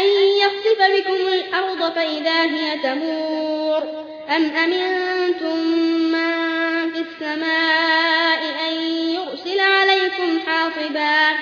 أن يخسف بكم الأرض فإذا هي تمور أم أمنتم من في السماء أن يرسل عليكم حاصبا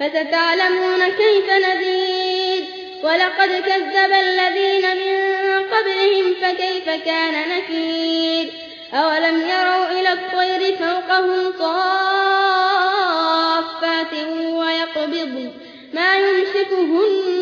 فستعلمون كيف نذير ولقد كذب الذين من قبلهم فكيف كان نكير أولم يروا إلى الطير فوقهم صافات ويقبض ما يمسكهن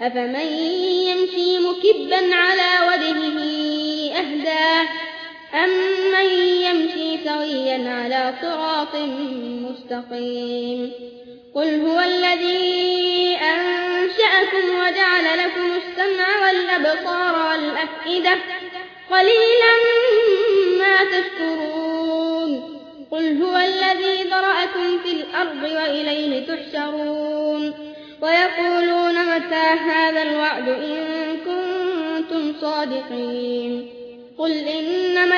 أفمن يمشي مكبا على وجهه أهدى أمن يمشي سويا على صراط مستقيم قل هو الذي أنشأكم وجعل لكم السمع والأبصار والأفئدة قليلا ما تشكرون قل هو الذي ذرأكم في الأرض وإليه تحشرون ويقولون متى هذا الوعد إن كنتم صادقين. قل إن